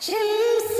Chimps.